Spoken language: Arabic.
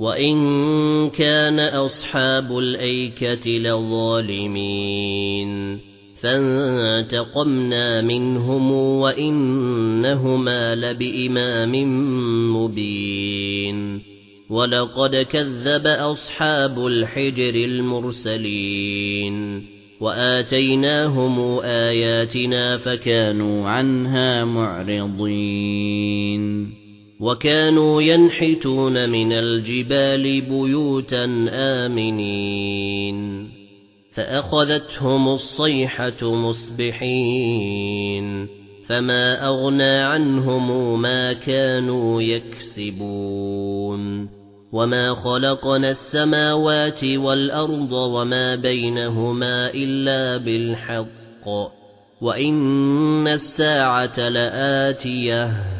وَإِن كَانَ أَصْحَابُ الْأَيْكَةِ لَظَالِمِينَ فَانتَقَمْنَا مِنْهُمْ وَإِنَّهُمَا لَبِإِمَامٍ مُبِينٍ وَلَقَدْ كَذَّبَ أَصْحَابُ الْحِجْرِ الْمُرْسَلِينَ وَآتَيْنَاهُمْ آيَاتِنَا فَكَانُوا عَنْهَا مُعْرِضِينَ وَكَانُوا يَنْحِتُونَ مِنَ الْجِبَالِ بُيُوتًا آمِنِينَ. فَأَخَذَتْهُمُ الصَّيْحَةُ مُصْبِحِينَ. فَمَا أَغْنَى عَنْهُمْ مَا كَانُوا يَكْسِبُونَ. وَمَا خَلَقْنَا السَّمَاوَاتِ وَالْأَرْضَ وَمَا بَيْنَهُمَا إِلَّا بِالْحَقِّ. وَإِنَّ السَّاعَةَ لَآتِيَةٌ.